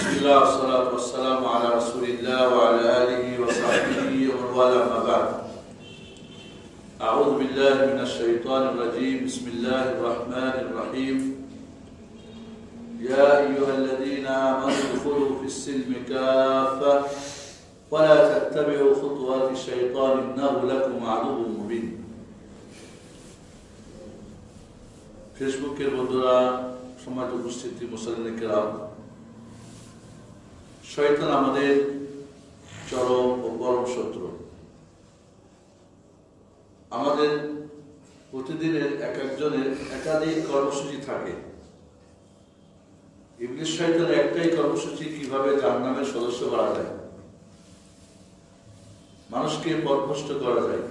بسم الله والصلاة والسلام على رسول الله وعلى آله وصحبه ومن والاه ما بعد أعوذ بالله من الشيطان الرجيم بسم الله الرحمن الرحيم يا أيها الذين آمنوا ادخلوا في السلم كافة ولا تتبعوا خطوات الشيطان إنه لكم عدو مبين ফেসবুকের বন্ধুরা সমাজ উপস্থিতি মুসলিম কেরাম শয়তান আমাদের চরম ও পরম শত্রু। আমাদের প্রতিদিনের এক একজনের একাধিক কর্মসূচি থাকে। ইংলিশ শয়তানের একটাই কর্মসূচি কীভাবে জাহান্নামের সদস্য করা যায়? মানুষকে পথভ্রষ্ট করা যায়।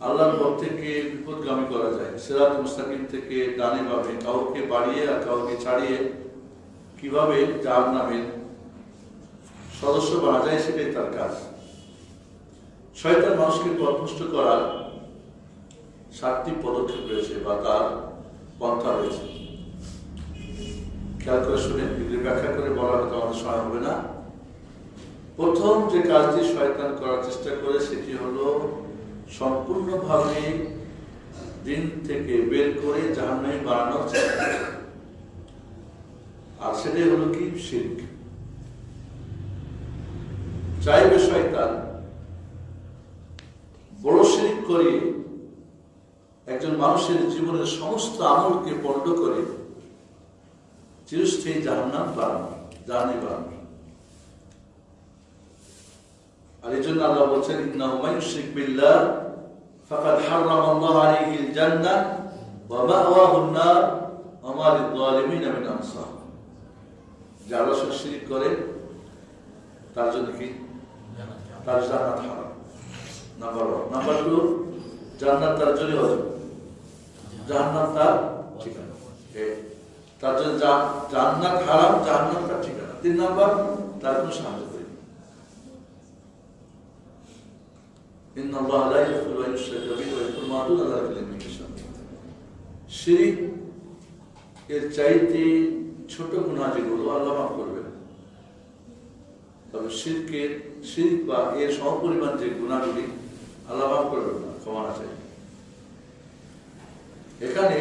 আল্লাহর পথ থেকে বিপদগামী করা যায়। সেরাত মুস্তাকিম থেকে ডানে ভাবে কাউকে বাড়িয়ে আর কাউকে ছাড়িয়ে কীভাবে যার নামের সদস্য বানা যায় সেটাই তার কাজ। শয়তান মানুষকে পথভ্রষ্ট করার সাতটি পদক্ষেপ রয়েছে বা তার পন্থা রয়েছে। খেয়াল করে শুনে এগুলি ব্যাখ্যা করে বলা হয়তো আমাদের সময় হবে না। প্রথম যে কাজটি শয়তান করার চেষ্টা করে সেটি হলো সম্পূর্ণভাবে দিন থেকে বের করে জাহান্নামে বাড়ানোর চেষ্টা আর সেটাই হলো কি? শিল্প চাইবে শয়তান, বড় শিরিক করে একজন মানুষের জীবনের সমস্ত আমলকে পণ্ড করে চিরস্থায়ী জাহান্নাম বাড়ানো জাহানি বাড়ানো আর এই জন্য আল্লাহ বলছেন, ইন্নাহু মান ইউশরিক বিল্লাহ, ফাকাদ হারাম আল্লাহ আলাইহিল জান্নাহ, ওয়া মাওয়াহু আন-নার ওয়া মা লিয-যালিমিন মিন যারা শিরিক করে, তার জন্য কি? তার জান্নাত হারাম। নাম্বার ওয়ান নাম্বার টু জান্নাত তার জন্য অজব। জান্নাত তার ঠিকানা। তার জন্য জান্নাত হারাম, জান্নাত তার ঠিকানা। তিন নাম্বার, তার কোনো সাহায্য করি তিন নাম্বার, লা ইয়াগফিরু আন ইউশরাকা বিহি ওয়া ইয়াগফিরু মা শিরিক এর চাইতে ছোট গুণা যেগুলো আল্লাহ মাফ করবেন। তবে শিল্পের শিল্প বা এর সমপরিমাণ যে গুণাগুলি আল্লাহ মাফ করবে না, ক্ষমা না চাই এখানে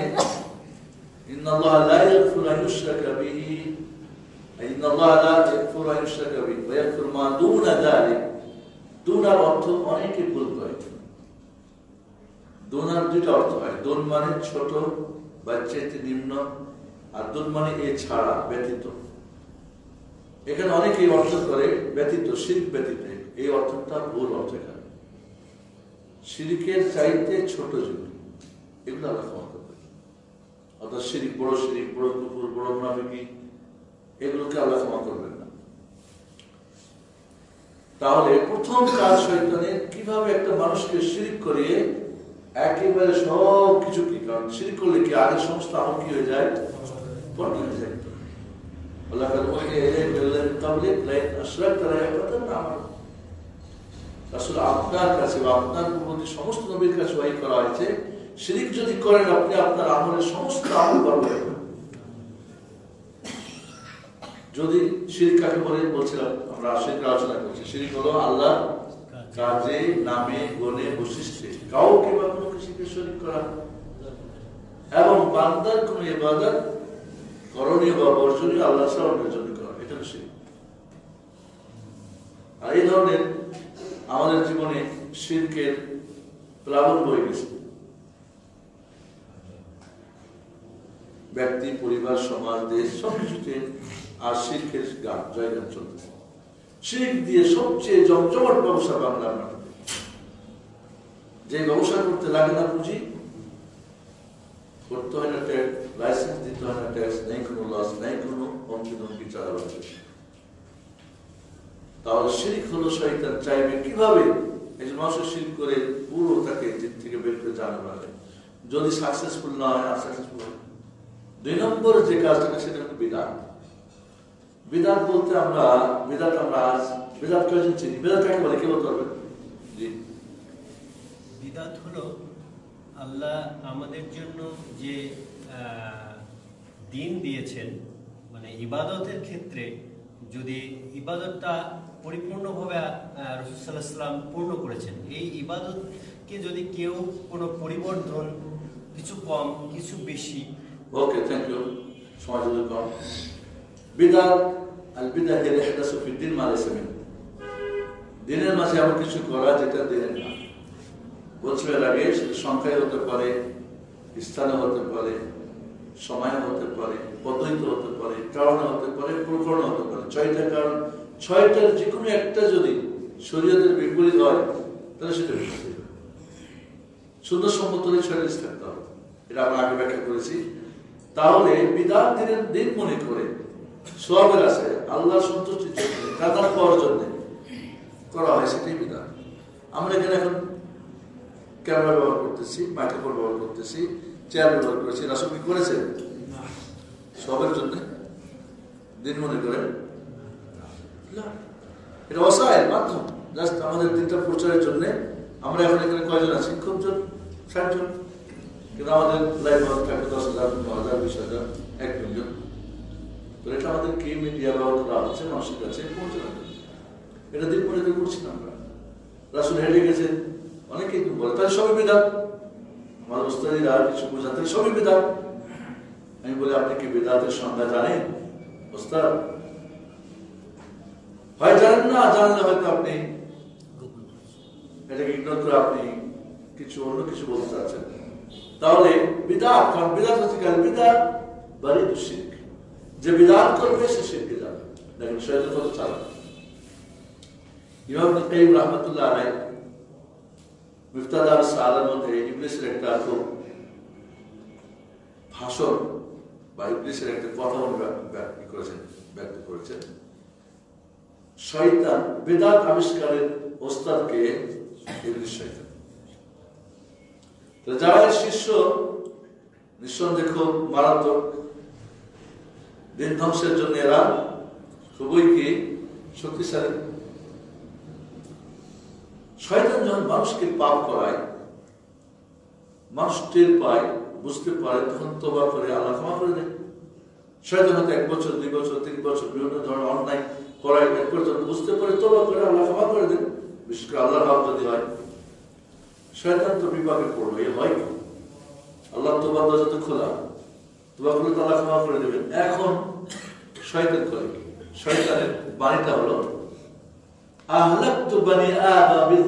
অর্থ ভুল করে। অর্থ হয় মানে ছোট বা চেয়ে নিম্ন। আর মানে এ ছাড়া ব্যতীত। এখানে অনেকে এই অর্থ করে ব্যতীত শিল্প ব্যতীত। এই অর্থটা ভুল অর্থ এখানে। শিরিকের চাইতে ছোট জীবন এগুলো আল্লাহ ক্ষমা করবে অর্থাৎ শিরিক বড় শিরিক, বড় কুকুর, বড় মুনাফিকি, এগুলোকে আল্লাহ ক্ষমা করবেন না। তাহলে প্রথম কাজ শৈতানের কীভাবে একটা মানুষকে শিরিক করিয়ে একেবারে সব কিছু কি কারণ শিরিক করলে কি আগের সমস্ত আমল কি হয়ে যায়? আপনার কাছে বা আপনার পূর্ববর্তী সমস্ত নবীর কাছে ওয়াই করা হয়েছে শিরিক যদি করেন আপনি আপনার আমলের সমস্ত আমল বর্বাদ যদি শিরিক বলে বলছিলাম আমরা শিরিক আলোচনা করছি শিরিক হলো আল্লাহ কাজে নামে গুণে বৈশিষ্ট্যে কাউকে বা কোনো কিছুকে করা এবং বান্দার কোন ইবাদত করণীয় বা বর্জনীয় আল্লাহ ছাড়া জন্য করা এটা শিরিক আর এই ধরনের আমাদের জীবনে শিরকের প্লাবন বয়ে গেছে। ব্যক্তি, পরিবার, সমাজ, দেশ, সবকিছুতে আর শিল্পের গান জয়গান চলতেছে। শিল্প দিয়ে সবচেয়ে জমজমাট ব্যবসা বাংলার মাটিতে যে ব্যবসা করতে লাগে না পুঁজি করতে হয় না ট্যাক্স লাইসেন্স দিতে হয় না ট্যাক্স নেই কোনো লস নেই কোনো ধমকি চালাবাজি তাহলে শিরিক হলো শয়তান চাইবে কীভাবে একজন মানুষের শিরিক করে পুরো তাকে দিক থেকে বের করে জানা পারে যদি সাকসেসফুল না হয় আর সাকসেসফুল হয় দুই নম্বর যে কাজটা সেটা হলো বিধান বিদাত বলতে আমরা বিদাত আমরা আজ বিদাত কয়জন চিনি বিদাত কাকে বলে কে বলতে পারবেন জি বিদাত হলো আল্লাহ আমাদের জন্য যে দিন দিয়েছেন মানে ইবাদতের ক্ষেত্রে যদি ইবাদতটা পরিপূর্ণভাবে রসুল্লাহ সাল্লাম পূর্ণ করেছেন, এই ইবাদতকে যদি কেউ কোনো পরিবর্তন, কিছু কম, কিছু বেশি ওকে থ্যাংক ইউ মিন দিনের মাঝে এমন কিছু করা যেটা দিনের এর আগে সেটা সংখ্যায় হতে পারে, স্থানে হতে পারে, সময় হতে পারে, পদ্ধতিতে হতে পারে, কারণে হতে পারে, প্রকরণ হতে পারে। ছয়টা কারণ ছয়টার যে কোনো একটা যদি শরীয়তের বিপরীত হয়, তাহলে সেটা বিপরীত সুন্দর সম্মত হলে ছয় জিনিস থাকতে হবে। এটা আমরা আগে ব্যাখ্যা করেছি। তাহলে বিদাত দিনের দিন মনে করে সবের আছে আল্লাহ সন্তুষ্টির জন্য কাতার পাওয়ার জন্য করা হয় সেটাই বিধান। আমরা এখানে এখন ক্যামেরা ব্যবহার করতেছি মাইক্রোফোন ব্যবহার করতেছি চেয়ার ব্যবহার করেছি রাসুল কি করেছেন? সবের জন্য? দিন মনে করে? এটা অসহায় মাধ্যম। জাস্ট আমাদের দিনটা প্রচারের জন্য। আমরা এখন এখানে কয়জন আছি? খুব জন ষাট জন কিন্তু আমাদের লাইভ থাকবে দশ হাজার পনেরো হাজার বিশ হাজার এক মিলিয়ন তো এটা আমাদের কি মিডিয়া ব্যবহার করা হচ্ছে মানুষের কাছে পৌঁছে এটা দিন মনে করে করছি না আমরা। রাসুল হেঁটে গেছেন। অনেকেই বলে, তাহলে সবই বিধান আমাদের ওস্তাদিরা কিছু বোঝাতে সবই বিধান আমি বলি, আপনি কি বেদাতের সংজ্ঞা জানেন? ওস্তাদ, হয় জানেন না জানলে হয়তো আপনি। এটাকে ইগনোর করে আপনি কিছু অন্য কিছু বলতে চাচ্ছেন। তাহলে বিদাত, কারণ বিদাত হচ্ছে কাল বিদাত, বাড়ি শিখ যে বিদাত করবে, সে শিখে যাবে। দেখেন শয়তান কত চালাক। ইমাম কাইম রহমতুল্লাহ আলাই মিফতাদার সালার মধ্যে ইংলিশের একটা খুব ভাষণ বা ইংলিশের একটা কথা ব্যক্ত করেছেন ব্যক্ত করেছেন। শয়তান, বেদাত আবিষ্কারের ওস্তাদকে ইংলিশ শয়তান। যারা শিষ্য, নিঃসন্দেহ মারাত্মক দিন ধ্বংসের জন্য এরা খুবই কি শক্তিশালী। শয়তান যখন মানুষকে পাপ করায়, মানুষ টের পায়, বুঝতে পারে, তখন তোবা করে, আল্লাহ ক্ষমা করে দেয়। শয়তান হয়তো এক বছর, দুই বছর, তিন বছর, বিভিন্ন ধরনের অন্যায় করায় এক পর্যন্ত বুঝতে পারে তোবা করে, আল্লাহ ক্ষমা করে দেন। বিশেষ করে আল্লাহর ভাব যদি হয়। শয়তান তো বিপাকে পড়ল, এ হয় কি? আল্লাহ তোবা দরজা তো খোলা। তোবা করলে তো আল্লাহ ক্ষমা করে দেবেন। এখন শয়তান করে শয়তানের বাণীটা হলো আহলাকতু বানি আমি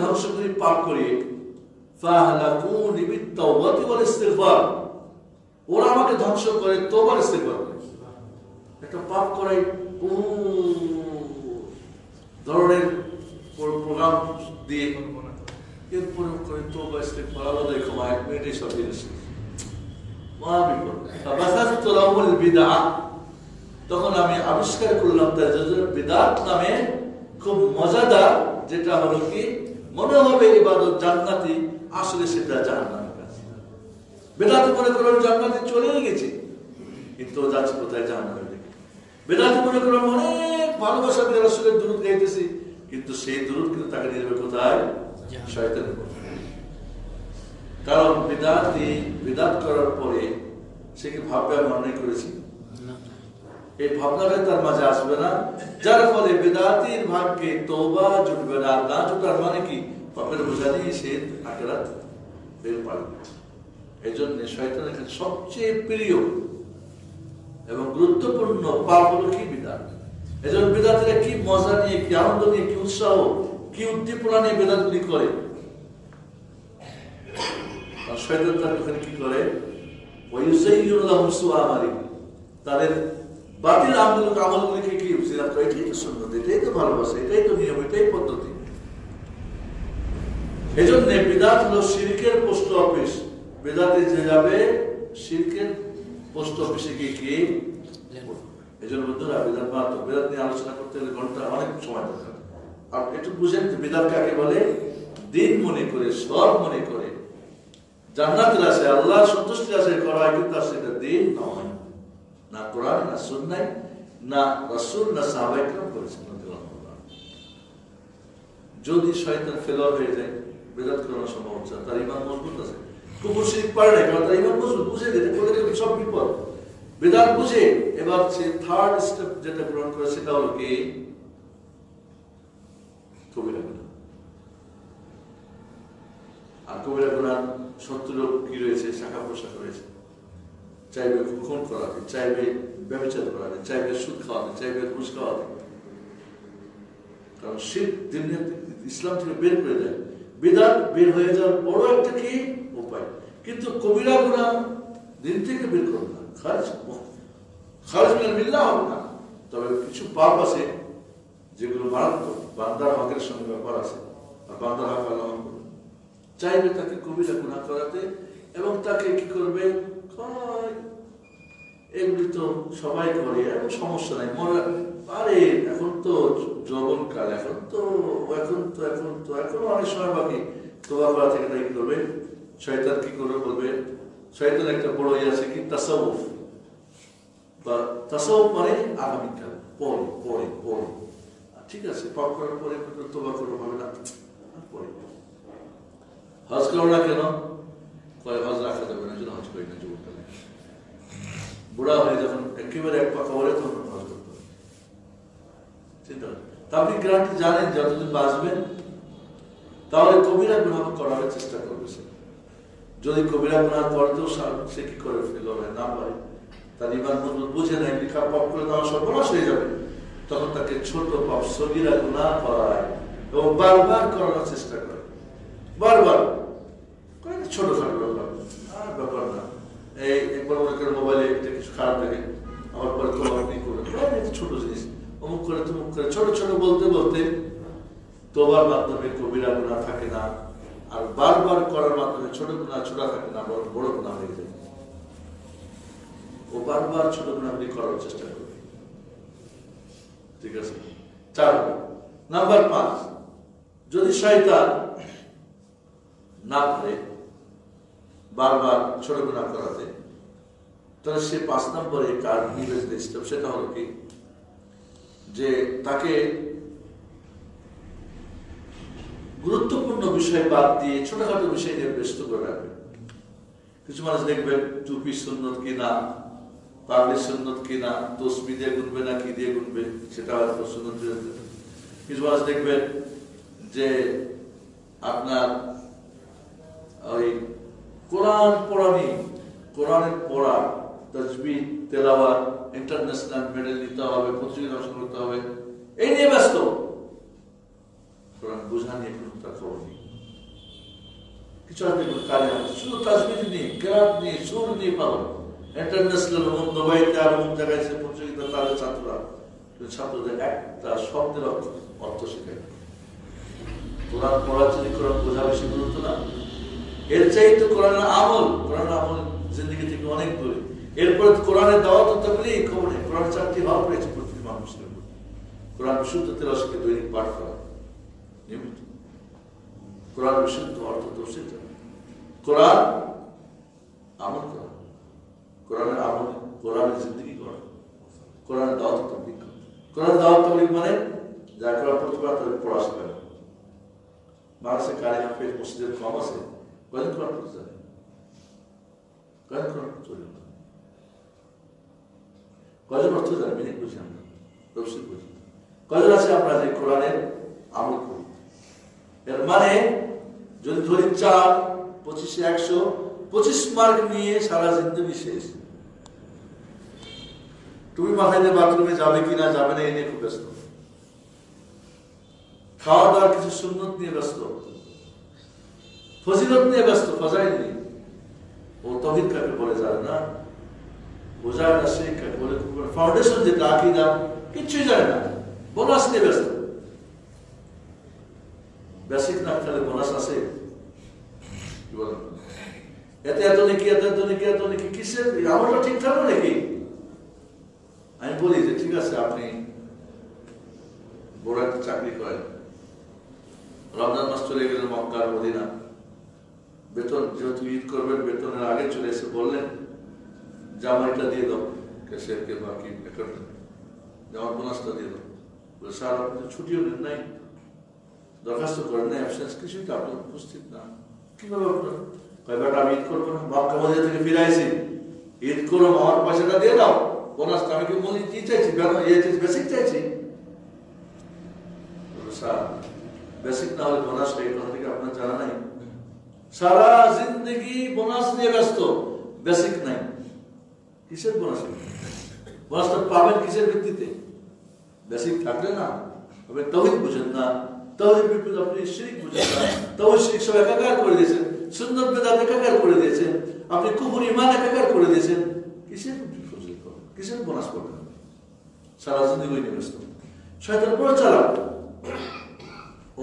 ধ্বংস করি পাপ করিয়ে ফাহলাকুনি ওরা আমাকে ধ্বংস করে তোবার ইস্তিগফার করে। একটা পাপ করাই ধরনের প্রোগ্রাম দিয়ে এরপরে করে তোবা ইস্তিগফার। আলাদা দেখো এক মিনিটে সব জিনিস তখন আমি আবিষ্কার করলাম বিদাত নামে খুব মজাদার যেটা হলো কি মনে হবে ইবাদত জান্নাতি আসলে সেটা জাহান্নামের কাছে বেদাত মনে করলাম জান্নাতি চলে গেছে কিন্তু যাচ্ছে কোথায় জাহান্নামের দিকে বেদাত মনে করলাম অনেক ভালোবাসা দিয়ে আসলে দূর গাইতেছি কিন্তু সেই দূর কিন্তু তাকে নিয়ে যাবে কোথায়? শয়তানের কোথায় কারণ বিদাতি বিদাত করার পরে সে কি ভাববে আমি অন্যায় করেছি? এই ভাবনাটা তার মাঝে আসবে না। যার ফলে বেদাতির ভাগ্যে তোবা জুটবে না। না জুটার মানে কি? পাপের বোঝা নিয়ে সে আকেরাত বের পারবে এই জন্য শয়তানের কাছে সবচেয়ে প্রিয় এবং গুরুত্বপূর্ণ পাপ হলো কি? বিদাত এই জন্য বেদাতিরা কি মজা নিয়ে কি আনন্দ নিয়ে কি উৎসাহ কি উদ্দীপনা নিয়ে বেদাতগুলি করে? কি করে? তাদের বাতিল আমল আমলগুলিকে কি এটাই তো সুন্নত, এটাই তো ভালোবাসা, এটাই তো নিয়ম, এটাই পদ্ধতি। এই জন্য বিদাত হলো শিরকের পোস্ট অফিস। বেদাতে যে যাবে, শিরকের পোস্ট অফিসে গিয়ে কি? এই জন্য বন্ধুরা, বেদাত মাত্র বেদাত নিয়ে আলোচনা করতে গেলে ঘণ্টা, অনেক সময় দরকার। আর একটু বুঝেন বেদাত কাকে বলে দিন মনে করে সব মনে করে। জান্নাতের আছে আল্লাহ সন্তুষ্টির আছে করা কিন্তু সেটা দিন নয়। না কোরআন, না না রসুল, না করেছেন যদি শয়তান হয়ে যায়, বেদাত সম্ভব হচ্ছে তার ইমান মজবুত আছে। কুকুর পারে না কারণ তারা ইমান বুঝবে বুঝে গেছে সব বিপদ। বেদাত বুঝে, এবার সে থার্ড স্টেপ যেটা গ্রহণ করে, সেটা হলো কি? কবিরা গুণা আর কবিরা গুণার সত্তর কি রয়েছে? শাখা পোশাক রয়েছে। চাইবে খুন করাতে, চাইবে ব্যবচার করাতে, চাইবে সুদ খাওয়াতে, চাইবে ঘুষ খাওয়াতে। কারণ শীত দিন ইসলাম থেকে বের করে দেয় বেদাত বের হয়ে যাওয়ার বড় একটা কি? উপায়। কিন্তু কবিরা গুণা দিন থেকে বের করবে না। খারিজ মিলে মিল্লা হবে না। তবে কিছু পাপ আছে যেগুলো মারাত্মক। বান্দার হকের সঙ্গে ব্যাপার আছে। আর বান্দার। চাইবে তাকে কবিরা গুণা করাতে এবং তাকে কি করবে? এগুলি তো সবাই করে এবং সমস্যা নাই। মরা, আরে এখন তো যৌবন কাল, এখন তো এখন তো এখন তো, এখন অনেক সময় বাকি। তোবা করা থেকে তাই করবে? শয়তান কি করবে বলবে? শয়তান একটা বড় ইয়ে আছে কি? তাসাউফ। বা তাসাউফ মানে আগামীকাল, পরে পরে পরে। ঠিক আছে, পাপ করার পরে তোবা করব হবে না। পরে। হজ করো না কেন? হজ রাখা যাবে না জন্য হজ করি না যুবককালে বুড়া হয়ে যখন একেবারে এক পাকা হলে তখন হজ করতে হবে। আপনি গ্যারান্টি জানেন, যতদিন বাঁচবেন তাহলে কবিরা গুণা করার চেষ্টা করবে সে। যদি কবিরা গুণার পরেও সা- কি করে ফেল না পারে। তার ইমান বুঝে নেয়, লিখা পাপ করে দেওয়া সর্বনাশ হয়ে যাবে। তখন তাকে ছোট পাপ সগিরা গুণা করায় এবং বারবার করানোর চেষ্টা করে বারবার কয়েক ছোটখাটো ব্যাপার আর ব্যাপার না এই একবার মনে করে মোবাইলে একটা কিছু খারাপ লাগে আমার পরে তো আপনি করবেন কয়েক একটা ছোট জিনিস অমুক করে তমুক করে ছোট ছোট বলতে বলতে তোবার মাধ্যমে কবিরা গুণা থাকে না, আর বারবার করার মাধ্যমে ছোট গুণা, ছোট থাকে না, বড় বড় গুণা হয়ে যায়। ও বারবার ছোট গুণাগুলি করার চেষ্টা করবে। ঠিক আছে? চার নাম্বার পাঁচ, যদি শয়তান না পারে বারবার ছোট গুণা করাতে, তাহলে সে পাঁচ নম্বরে কার নিবেশ স্টেপ সেটা হলো কি? যে তাকে গুরুত্বপূর্ণ বিষয় বাদ দিয়ে ছোটখাটো বিষয় নিয়ে ব্যস্ত করে রাখবে। কিছু মানুষ দেখবেন, টুপি সুন্নত কি না সুন্নত কি না, তসবি দিয়ে গুনবে না কি দিয়ে গুনবে, সেটা হয়তো সুন্নত কিছু মানুষ দেখবেন যে আপনার ওই কোরআন পড়ানি, কোরআনের পড়া তসবি তেলাওয়াত, ইন্টারন্যাশনাল মেডেল নিতে হবে, প্রতিযোগিতা অংশ করতে হবে, এই নিয়ে ব্যস্ত। কোরআন বোঝা নিয়ে কোনো নেই কিছু আর দেখুন কাজে শুধু তাসবির নিয়ে কেরাত নিয়ে সুর নিয়ে ইন্টারন্যাশনাল এবং দুবাইতে আর জায়গায় সে তাদের ছাত্ররা ছাত্রদের একটা শব্দের অর্থ শেখায় কোরআন কোরআন বোঝা বেশি গুরুত্ব না এর চাইতে কোরআনের আমল কোরআনের আমল জিন্দগি থেকে অনেক দূরে এরপরে কোরআনের দাওয়াত তবলি খবরে কোরআন চারটি ভাব রয়েছে প্রতিটি মানুষের। কোরআন বিশুদ্ধ তেরসকে দৈনিক পাঠ করা নিয়মিত কোরআন বিশুদ্ধ অর্থ তো কোরআন আমল করা কোরআনের আমল কোরআনের জিন্দগি করা কোরআনের দাওয়াত তবলিগ করা কোরআন দাওয়াত তবলিগ মানে যা করা প্রতিবার তাদের পড়াশোনা করা মানুষের কারে হাফেজ মসজিদের কম আছে কয়জন কোরআন পড়তে জানে কয়জন কোরআন পড়তে জানে না? কয়জন অর্থ জানে মিনিট বুঝি আমরা তফসিল বুঝি কয়জন আছে আমরা যে কোরআনের আমল এর মানে যদি ধরি চার, পঁচিশে একশো, পঁচিশ মার্ক নিয়ে সারা জিন্দগি শেষ। তুমি মাথায় বাথরুমে যাবে কিনা, যাবে না এই নিয়ে খুব ব্যস্ত। খাওয়া দাওয়ার কিছু সুন্নত নিয়ে ব্যস্ত। ফজিলত নিয়ে ব্যস্ত, ফজাইল নিয়ে। ও তহিদ কাকে বলে জানে না? বোঝায় না সে কাকে বলে ফাউন্ডেশন যেটা আকিদা কিচ্ছুই জানে না। বোনাস নিয়ে ব্যস্ত। বেসিক না খেলে বোনাস আছে। কি এতে নাকি, এত এত নাকি এত নাকি কিসের? আমলটা ঠিক থাকবে নাকি? আমি বলি যে, ঠিক আছে, আপনি বড় একটা চাকরি করেন। রমজান মাস চলে গেলেন মক্কার মদিনা। বেতন যেহেতু ঈদ করবেন, বেতনের আগে চলে এসে বললেন, জামাইটা দিয়ে দাও ক্যাশিয়ারকে বাকি অ্যাকাউন্টে জামার বোনাসটা দিয়ে দাও। বলে, স্যার, আপনি ছুটিও নেন নাই। দরখাস্ত করেন নাই অ্যাবসেন্স কিছুই তো আপনি উপস্থিত না কীভাবে আপনার কয়বার আমি ঈদ করব না মক্কা মদিনা থেকে ফিরে আইছি ঈদ করো আমার পয়সাটা দিয়ে দাও বোনাস আমি কি মনে কি চাইছি বেসিক চাইছি স্যার বেসিক না হলে বোনাস এই কথা থেকে আপনার জানা নাই সারা জিন্দগি বোনাস নিয়ে ব্যস্ত বেসিক নাই কিসের বোনাস বোনাসটা পাবেন কিসের ভিত্তিতে বেসিক থাকলে না তবে তহিদ বুঝেন না তহিদ বিপুল আপনি শিরিক বুঝেন। না তহিদ শিরিক সব একাকার করে দিয়েছেন, সুন্দর বেদাত একাকার করে দিয়েছেন, আপনি ইমান একাকার করে দিয়েছেন। কিসের ফজিল? কিসের বোনাস করবেন সারা ব্যস্ত। শয়তান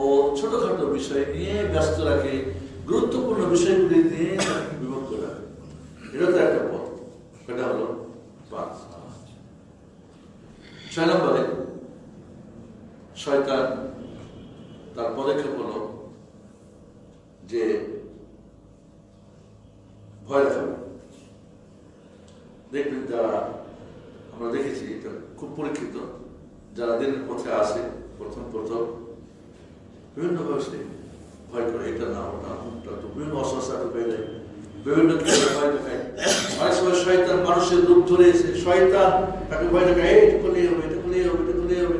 ও ছোটখাটো বিষয় নিয়ে ব্যস্ত রাখে, গুরুত্বপূর্ণ বিষয়গুলি নিয়ে বিভক্ত রাখে। এটা তো একটা পথ এটা হলো পাঁচ ছয় নম্বরে শয়তান তার পদক্ষেপ হলো যে ভয় দেখাবে দেখবেন যারা আমরা দেখেছি এটা খুব পরীক্ষিত যারা দিনের পথে আসে প্রথম প্রথম বিভিন্ন ভাবে ভয় করে এটা না ওটা ওটা তো বিভিন্ন অস্বস্থা পেয়ে যায় বিভিন্ন ক্ষেত্রে ভয় দেখায় অনেক সময় শয়তান মানুষের রূপ ধরে এসে শয়তান তাকে ভয় দেখায় এই এটা করলেই হবে এটা করলেই হবে এটা করলেই হবে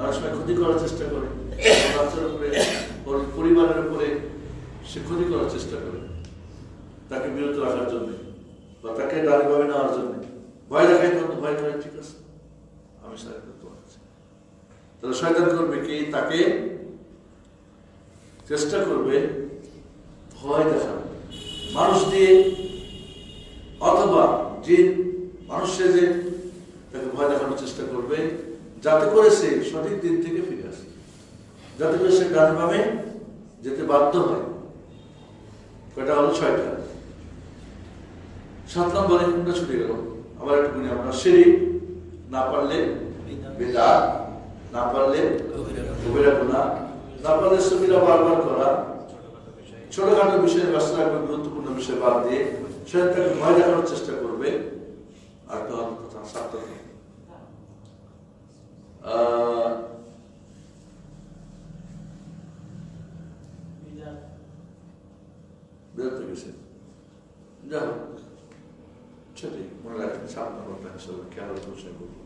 অনেক সময় ক্ষতি করার চেষ্টা করে বাচ্চার উপরে ওর পরিবারের উপরে সে ক্ষতি করার চেষ্টা করে তাকে বিরত রাখার জন্য বা তাকে দাঁড়িয়ে নেওয়ার জন্য ভয় দেখায় তখন ভয় করে ঠিক আছে আমি কাছে তাহলে শয়তান করবে কি তাকে চেষ্টা করবে ভয় দেখানো মানুষ দিয়ে অথবা যে মানুষের যে তাকে ভয় দেখানোর চেষ্টা করবে যাতে করে সে সঠিক দিন থেকে ফিরে আসে যাতে করে সে গান যেতে বাধ্য হয় এটা হলো ছয়টা সাত নম্বরে ছুটে গেল। আবার একটু গুণে আমরা সিঁড়ি না পারলে বেদা না পারলে না পারলে সুবিধা বারবার করা। ছোটখাটো বিষয়ে ব্যস্ত রাখবে গুরুত্বপূর্ণ বিষয় বাদ দিয়ে তাকে ভয় দেখানোর চেষ্টা করবে। আর তো কথা সাতটা আহ, গেছে। যা হোক। c'è Cioè, non l'hai pensato, non lo penso, perché alla luce così.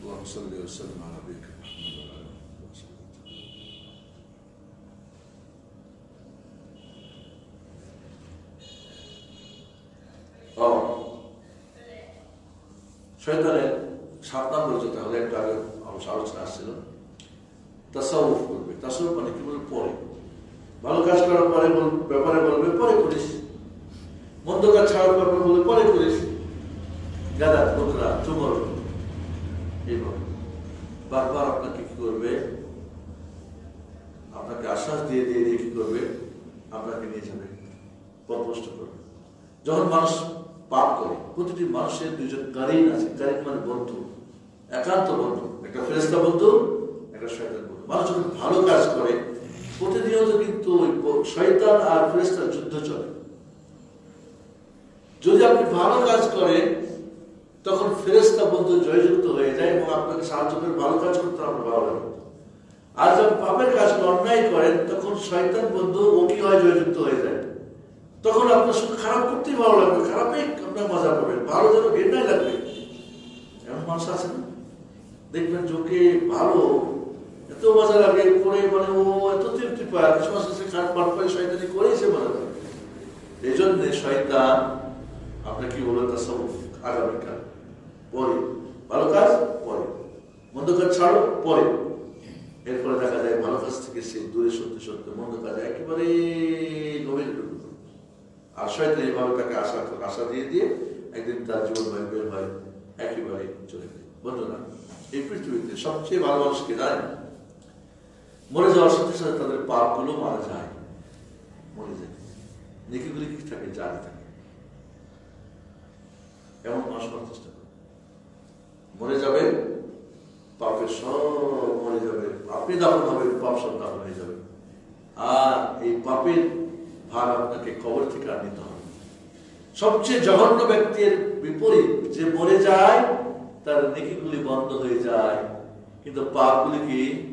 اللهم صل وسلم على نبيك محمد وعلى Oh. Cioè, কিন্তু ওই আর ফেরেস্তার যুদ্ধ চলে যদি আপনি ভালো কাজ করেন তখন ফেরেস্তা বন্ধু জয়যুক্ত হয়ে যায় এবং আপনাকে সাহায্য করে ভালো কাজ করতে আপনার ভালো লাগে আর যখন পাপের কাজ অন্যায় করেন তখন শয়তান বন্ধু ও হয় জয়যুক্ত হয়ে যায় তখন আপনার শুধু খারাপ করতেই ভালো লাগবে খারাপই আপনার মজা পাবেন ভালো যেন ঘেন্নাই লাগবে এমন মানুষ আছে না দেখবেন যোগে ভালো এত মজা লাগে করে মানে ও এত তৃপ্তি পায়, কিছু মাস সে খারাপ পাঠ পায় শয়তানি করেই সে মজা এই জন্য শয়তান আপনার কি বলবেন তা সব আগামীকাল পরে। ভালো কাজ? পরে। মন্দ কাজ ছাড়ো? পরে। এরপরে দেখা যায় ভালো কাজ থেকে সে দূরে সত্যি সত্যি মন্দ কাজ একেবারে গভীর। আর শয়তান এইভাবে তাকে আশা আশা দিয়ে দিয়ে একদিন তার জীবন হয় বের হয়, একেবারে চলে যায়। বন্ধুরা, এই পৃথিবীতে সবচেয়ে ভালো মানুষকে জানেন? মরে যাওয়ার সাথে সাথে তাদের পাপগুলো মারা যায়। মরে যায়। নেকিগুলি কি থাকে? জারি থাকে। এমন মানুষ চেষ্টা করে। মরে যাবে, পাপের সব মরে যাবে। আপনি দাফন হবে, পাপ সব দাফন হয়ে যাবে। আর এই পাপের ভাগ আপনাকে কবর থেকে আর নিতে হবে সবচেয়ে জঘন্য ব্যক্তির বিপরীত, যে মরে যায়, তার নেকিগুলি বন্ধ হয়ে যায়। কিন্তু পাপগুলি কি?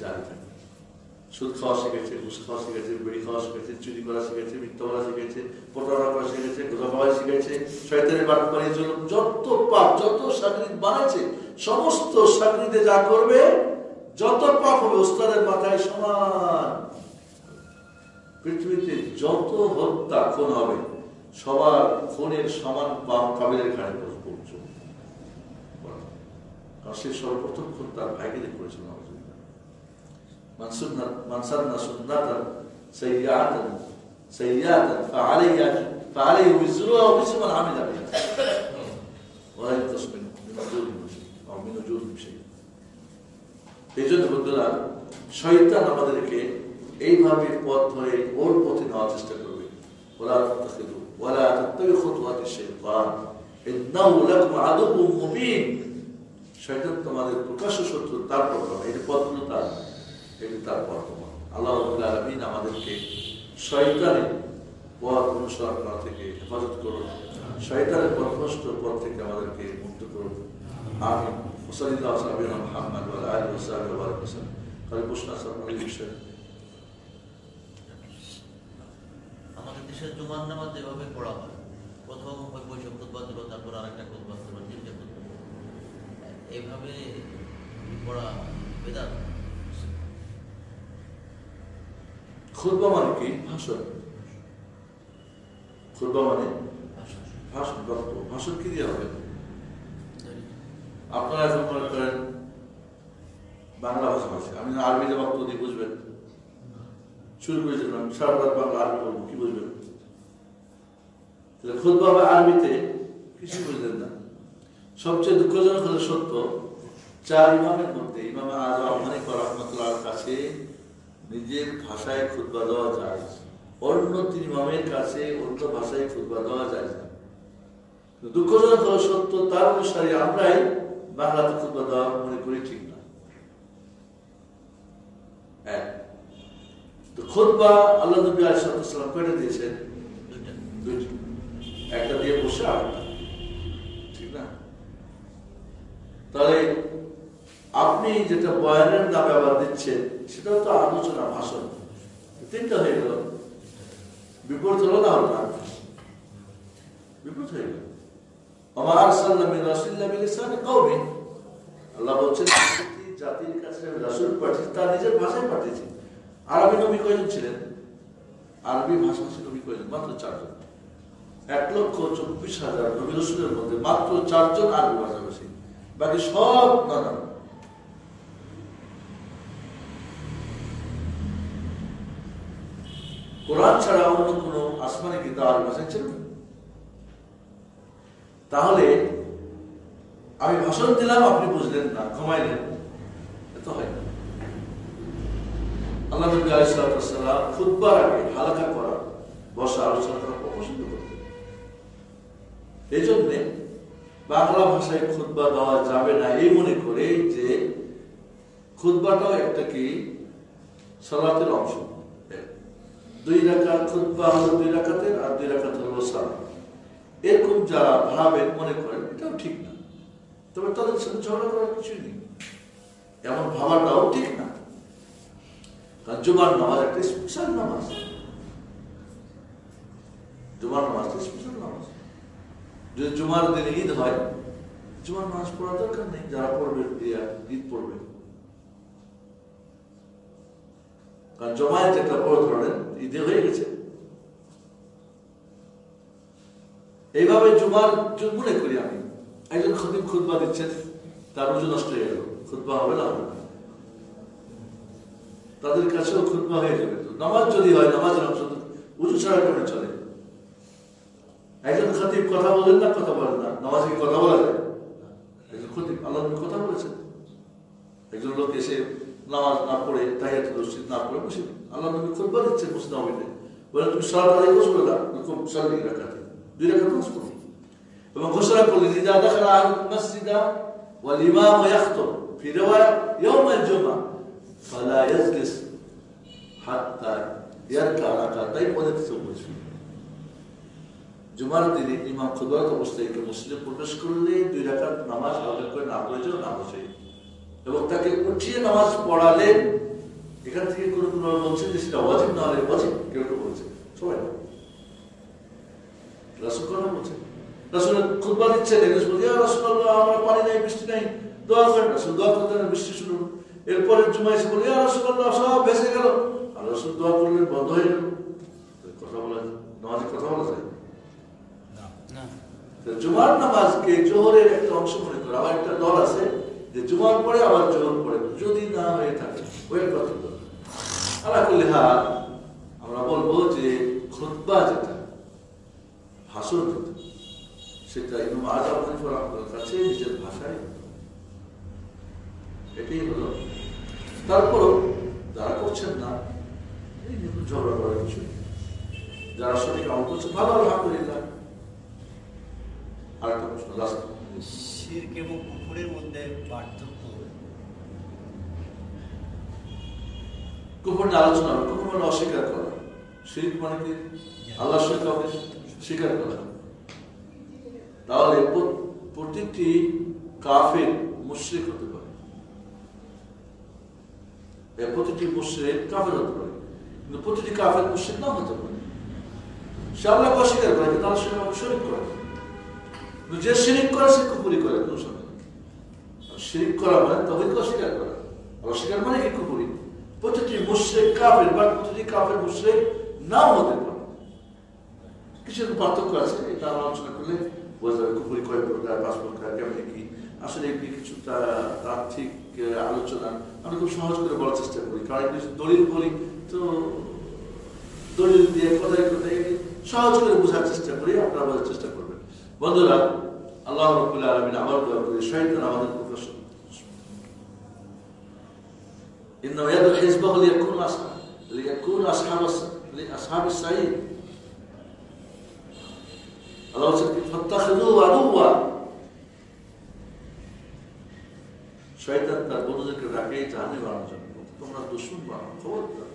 জারি থাকে। সুদ খাওয়া শিখেছে, ঘুষ খাওয়া শিখেছে, বেড়ি খাওয়া শিখেছে, চুরি করা শিখেছে, মিথ্যা বলা শিখেছে, প্রতারণা করা শিখেছে, কথা বলা শিখেছে, শয়তানের পানির জন্য যত পাপ, যত সাগরিদ বানাইছে সমস্ত সাগরিদে যা করবে, যত পাপ হবে ওস্তাদের মাথায় সমান। পৃথিবীতে যত হত্যা, খুন হবে, সবার খুনের সমান পাপ কাবিলের ঘাড়ে পৌঁছ কারণ সে সর্বপ্রথম খুন তার ভাইকে করেছিল। من سنة من سن سنة سيئة سيئة فعليه فعليه وزرها وزر من عمل بها ولا ينقص من من أجورهم شيء أو من أجورهم شيء এই জন্য বন্ধুরা শয়তান আমাদেরকে এইভাবে পথ ধরে ওর পথে নেওয়ার চেষ্টা করবে ওরা تتخذوا ولا تتبعوا خطوات الشيطان إنه لكم عدو مبين শয়তান তোমাদের প্রকাশ্য শত্রু তার পথ এই পথগুলো তার এটি তার বর্তমান। আল্লাহ আলমিন আমাদেরকে শয়তানের পথ অনুসরণ করা থেকে হেফাজত করুন। শয়তানের পথভ্রষ্ট পথ থেকে আমাদেরকে মুক্ত করুন। আমি মুসালিল্লাহ সাহাবিন মোহাম্মদ আলী ওসাহাবি ওয়া হোসেন খালি প্রশ্ন আছে আপনাদের বিষয়ে? আমাদের দেশের জুমার নামাজ যেভাবে পড়া হয় প্রথম বৈশাখ খুতবা দিল তারপর আরেকটা খুতবা দিল তিনটে খুতবা। এইভাবে পড়া বেদাত খুতবা মানে কি? ভাষণ। খুতবা মানে ভাষণ বক্তব্য ভাষণ কি দিয়ে হবে? আপনারা এখন মনে করেন বাংলা ভাষা ভাষা আমি আরবিতে বক্তব্য দিয়ে বুঝবেন, শুরু করেছিলাম সারা বাংলা আরবি বলব, কি বুঝবেন? তাহলে খুদ বাবা আরবিতে কিছু বুঝলেন না। সবচেয়ে দুঃখজনক হলো সত্য, চার ইমামের মধ্যে, ইমাম আজম মানিক রহমতুল্লাহর কাছে নিজের ভাষায় খুদবা দেওয়া যায়। অন্য তিন ইমামের কাছে অন্য ভাষায় খুদবা দেওয়া যায়। না দুঃখজনক সত্য তার অনুসারে আমরাই বাংলাতে খুদবা দেওয়া মনে করি ঠিক না। আল্লাহ নবী দিয়েছেন? একটা দিয়ে বসে ঠিক না? তাহলে আপনি যেটা বয়ানের নামে আবার দিচ্ছেন সেটাও তো আলোচনা, ভাষণ। তিনটা হয়ে গেল। বিপরীত হলো না হলো হয়ে গেল। জাতির কাছে আমি রাসূল পাঠিয়েছি নিজের ভাষায় পাঠিয়েছি। ছিলেন? আরবি ভাষাভাষী মাত্র চারজন। এক লক্ষ চব্বিশ হাজার মধ্যে মাত্র চারজন আরবি ভাষাভাষী। বাকি সব নানান কোরআন ছাড়া অন্য কোনো আসমানি কিন্তু আরবি ভাষায় ছিল তাহলে আমি ভাষণ দিলাম, আপনি বুঝলেন না, ঘুমাইলেন। এত হয় না। আল্লাহ নবী আলাইসালাম খুদবার আগে হালকা করা, বসা, আলোচনা করা পছন্দ করতেন। এই জন্যে বাংলা ভাষায় খুদবা দেওয়া যাবে না এই মনে করে যে খুদবাটাও একটা কি? সালাতের অংশ। দুই রাখা খুদবা হলো দুই রাখাতের আর দুই রাখাত হলো সালাত এরকম যারা ভাবেন, মনে করেন, এটাও ঠিক না। তবে তাদের সাথে ঝগড়া করার কিছুই নেই। এমন ভাবাটাও ঠিক না। কারণ জুমার নামাজ একটা স্পেশাল নামাজ। জুমার নামাজ স্পেশাল নামাজ। যদি জুমার দিনে ঈদ হয়, জুমার নামাজ পড়ার দরকার নেই। যারা পড়বে, ঈদ পড়বে। কারণ জমায়েত একটা বড় ধরনের ঈদে হয়ে গেছে। এইভাবে জুমার মনে করি আমি। একজন খতিব খুদবা দিচ্ছেন, তার উজু নষ্ট হয়ে গেল। খুদবা হবে না? তাদের কাছেও খুদবা হয়ে যাবে নামাজ যদি হয়, নামাজের অংশ উঁচু ছাড়া করে চলে। একজন খতিব কথা বলেন না, কথা বলেন না। নামাজে কথা বলা যায়? একজন খতিব, আল্লাহ কথা বলেছেন। একজন লোক এসে নামাজ না পড়ে, তাহিয়াত মসজিদ না পড়ে বসে আল্লাহ নবী খুদবা দিচ্ছেন, মসজিদ নবীতে বলেন তুমি সালাত আদায় করছ না খুব সাল্লি রাখাতে দুই রাখাত নামাজ পড়ো। এবং ঘোষণা করলেন, ইদা দাখালা আহদুকুম মাসজিদা ওয়াল ইমামু ইয়াখতুব ফি রিওয়ায়া ইয়াউম আল জুমআ ফালা ইয়াজলিস হাত্তা ইয়ারকা রাকাতাইন ওয়া ইয়াতসাওয়াজ জুমার দিনে ইমাম খুদবাত অবস্থায় কেউ মসজিদে প্রবেশ করলে দুই রাকাত নামাজ আদায় করে না পড়ে যাও না বসে। এবং তাকে উঠিয়ে নামাজ পড়ালেন। এখান থেকে কোনো কোনো বলছে যে সেটা ওয়াজিব না হলে ওয়াজিব কেউ কেউ বলছে। সবাই না। রাসুল কথা বলছে রাসুল খুতবা দিচ্ছে দেখেছ বলছে রাসূলুল্লাহ আমার পানি নাই বৃষ্টি নাই। দোয়া করেন রাসুল দোয়া করতে বৃষ্টি শুরু এরপরে জুমা এসে বলে সব ভেসে গেল। আর রাসুল দোয়া করলেন বন্ধ হয়ে গেল। কথা বলা কথা বলা যায়? জুমার নামাজকে জোহরের একটা অংশ মনে করে আবার একটা দল আছে যে জুমার পরে আবার জোহর পরে যদি না হয়ে থাকে ওই কথা আল্লাহ করলে হাত আমরা বলব যে খুতবা যেটা, ভাষণ যেটা, সেটা ইমাম আজম হানিফা রহমাতুল্লাহর কাছে নিজের ভাষায়। এটাই হলো। তারপরও যারা করছেন না, এই ঝগড়া করার কিছু যারা সঠিক আমল করছে, ভালো, আলহামদুলিল্লাহ। আর একটা প্রশ্ন লাস্ট শির্ক এবং কুকুরের মধ্যে পার্থক্য? কুকুর আলোচনা কুকুর মানে অস্বীকার করা। শিরিক মানে কি? আল্লাহ সঙ্গে স্বীকার করা। তাহলে প্র- প্রতিটি কাফের মুশরিক হতে পারে। প্রতিটি মুশরিক কাফের হতে পারে, কিন্তু প্রতিটি কাফের মুশরিক নাও হতে পারে। সে আল্লাহকে অস্বীকার করে, কিন্তু আল্লাহর সঙ্গে শরিক করে। যে শিরিক করে, সে কুপুরি করে, কোনো। আর শিরিক করা মানে অস্বীকার করা। অস্বীকার মানে প্রতিটি মুশ্রেক কাফের বা প্রতিটি কাফের মুশ্রেক নাও হতে পারে। পার্থক্য আছে, এটা আলোচনা করলে আমরা খুব সহজ করে বলার চেষ্টা করি, কারণ দলিল তো দলিল দিয়ে কোথায় সহজ করে বোঝার চেষ্টা করি, আপনারা চেষ্টা করবেন। বন্ধুরা, আল্লাহ আলমিন আমার শহীদ আমাদের إنه يدعو حزبه ليكون أصحاب ليكون أصحاب الس- لأصحاب السعيد الله বলছেন কি فاتخذوه عدوا শয়তান তার বন্ধুদেরকে ডাকে জাহানে বানানোর জন্য তোমরা দুশ্মন বানাও খবর দাও।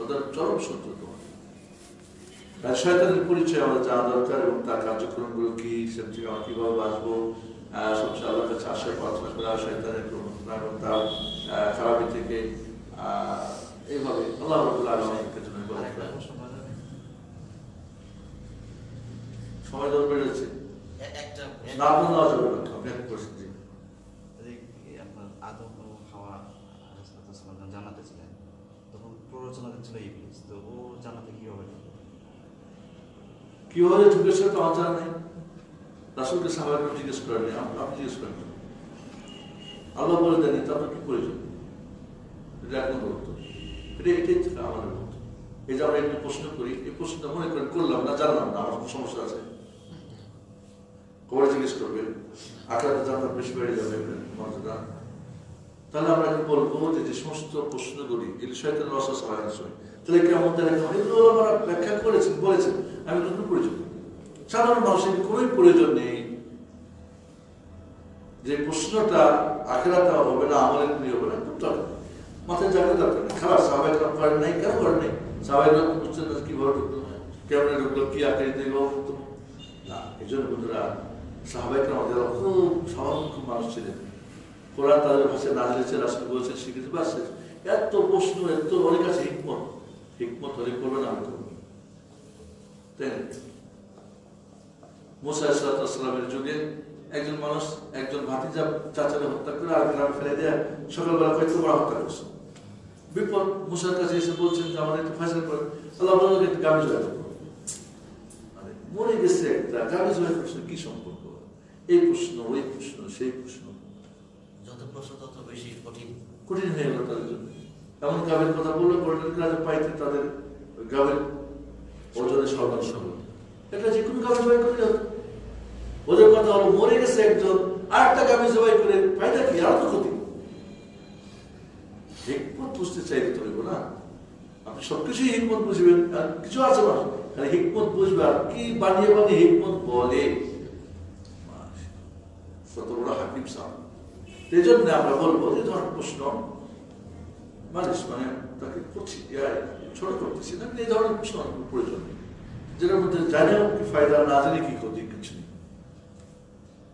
ওদের চরম শত্রু তোমার তাই শয়তানের পরিচয় আমাদের জানা দরকার এবং তার কার্যক্রমগুলো কি সে থেকে আমরা কিভাবে বাঁচবো আহ, সবচেয়ে আল্লাহর কাছে আশা প্রার্থনা করা শয়তানের প্রবণতা এবং তার খারাপি থেকে এইভাবে আল্লাহ রবুল্লাহ আলমীকে জন্য বলা আরেকটা। প্রশ্ন করা যাবে? সময় দর বেড়েছে না আপনার যাবে না আপনাকে পরিস্থিতি এই আপনার আদম হাওয়া আলাইহিসসালাম ছিলেন তখন প্ররোচনা দিচ্ছিল ইবলিস তো ও জান্নাতে কীভাবে ঢুকলো? কীভাবে ঢুকেছে তো আমার জানা নেই রাসুলকে সাহাবাকে জিজ্ঞেস করেনি আপ- আপনি জিজ্ঞেস করেন আল্লাহ বলে দেননি তো আপনার কি প্রয়োজন? এটা এক নম্বর উত্তর এটা এটাই আমাদের মত এই যে আমরা একটু প্রশ্ন করি, এই প্রশ্নটা মনে করেন করলাম না, জানলাম না, আমার সমস্যা আছে। জিজ্ঞেস তাহলে আমরা এখন বলব যে সমস্ত প্রশ্নগুলি তাহলে কেমন আমরা ব্যাখ্যা করেছেন, বলেছেন। আমি প্রয়োজন। সাধারণ মানুষের কোনোই প্রয়োজন নেই। যে প্রশ্নটা আখেরাতে হবে না, আমলের প্রিয় হবে না খুব দরকার মাথায় জায়গা দরকার নেই খারাপ কালাম করেন নাই, কেন করেন নাই? কালাম বুঝছেন না কীভাবে ঢুকলো। কেমন ঢুকলো, কি আকারে দেব না, এই জন্য বন্ধুরা যারা খুব সাধারণ মানুষ ছিলেন তাদের ভাষায় না দিয়েছে রাষ্ট্র বলেছে স্বীকৃতি পাচ্ছে এত প্রশ্ন, এত অনেক আছে হিকমত। হিকমত হলে করবে না, আমি তাই না? মুসা যুগে একজন মানুষ একজন ভাতিজা চাচাকে হত্যা করে আর গ্রামে ফেলে দেয় সকালবেলা কয়েক তোমরা হত্যা করছ। বিপদ মুসার কাছে এসে বলছেন যে আমাদের একটু ফাইসলা করেন আল্লাহ আপনাকে একটু গামি জয় মানে মরে গেছে একটা। গামি জয় প্রশ্ন কি সম্পর্ক? এই প্রশ্ন ওই প্রশ্ন সেই প্রশ্ন। যত প্রশ্ন তত বেশি কঠিন। কঠিন হয়ে গেল তাদের জন্য। এমন গাবের কথা বললে বড়দের কাজে পাইতে তাদের গাবের ওজনে সর্বাংশ হলো এটা যে কোনো গাবে জবাই করে হতো ওদের কথা হলো, মরে গেছে একজন আর একটা গাবে জবাই করে ফায়দা কি? আর তো ক্ষতি। হিকমত বুঝতে চাইতে তো না। আপনি সবকিছুই হিকমত বুঝবেন, আর কিছু আছে মানুষ, খালি হিকমত বুঝবে আর কি বানিয়ে বানিয়ে হিকমত বলে। বড় হাকিম সাহেব। এই জন্য আমরা বলব যে ধরনের প্রশ্ন, মানুষ মানে তাকে করছি ছোট করতেছি। না এই ধরনের প্রশ্ন প্রয়োজন। যেটার মধ্যে জানেও কি ফায়দা, না জানে কি ক্ষতি, কিছু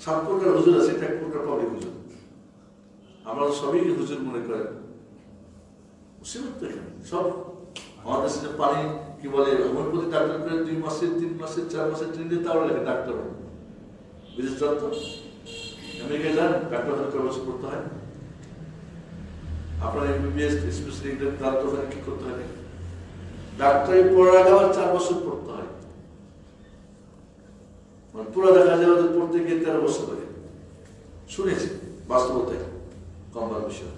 সাত প্রকার হুজুর আছে, এক প্রকার পাবলিক হুজুর। আমরা সবই হুজুর মনে করেন। সব আমাদের যে পানি, কি বলে হোমিওপ্যাথি ডাক্তার করে দুই মাসের, তিন মাসের, চার মাসের ট্রেনে তাও লেখে ডাক্তার হয় বুঝেছেন তো আমেরিকায় যান, ডাক্তার বছর পড়তে হয়। আপনার এমবিবিএস স্পেশালি তো কি করতে হয়? ডাক্তারি পড়ার আগে আবার চার বছর পড়তে হয়। মানে পুরো দেখা যায় ওদের পড়তে গিয়ে তেরো বছর লাগে শুনেছি, বাস্তবতায় কমবার বিষয়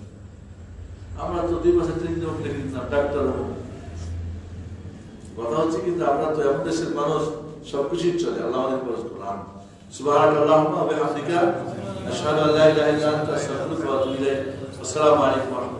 আমরা তো দুই মাসে তিন দিন লিখে দিতাম ডাক্তার হব। কথা হচ্ছে কিন্তু আমরা তো এমন দেশের মানুষ, সবকিছুই চলে, আল্লাহ আমাদের খরচ করলাম সুবাহ আসসালামু আলাইকুম